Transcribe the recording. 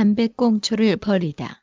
담배꽁초를 버리다.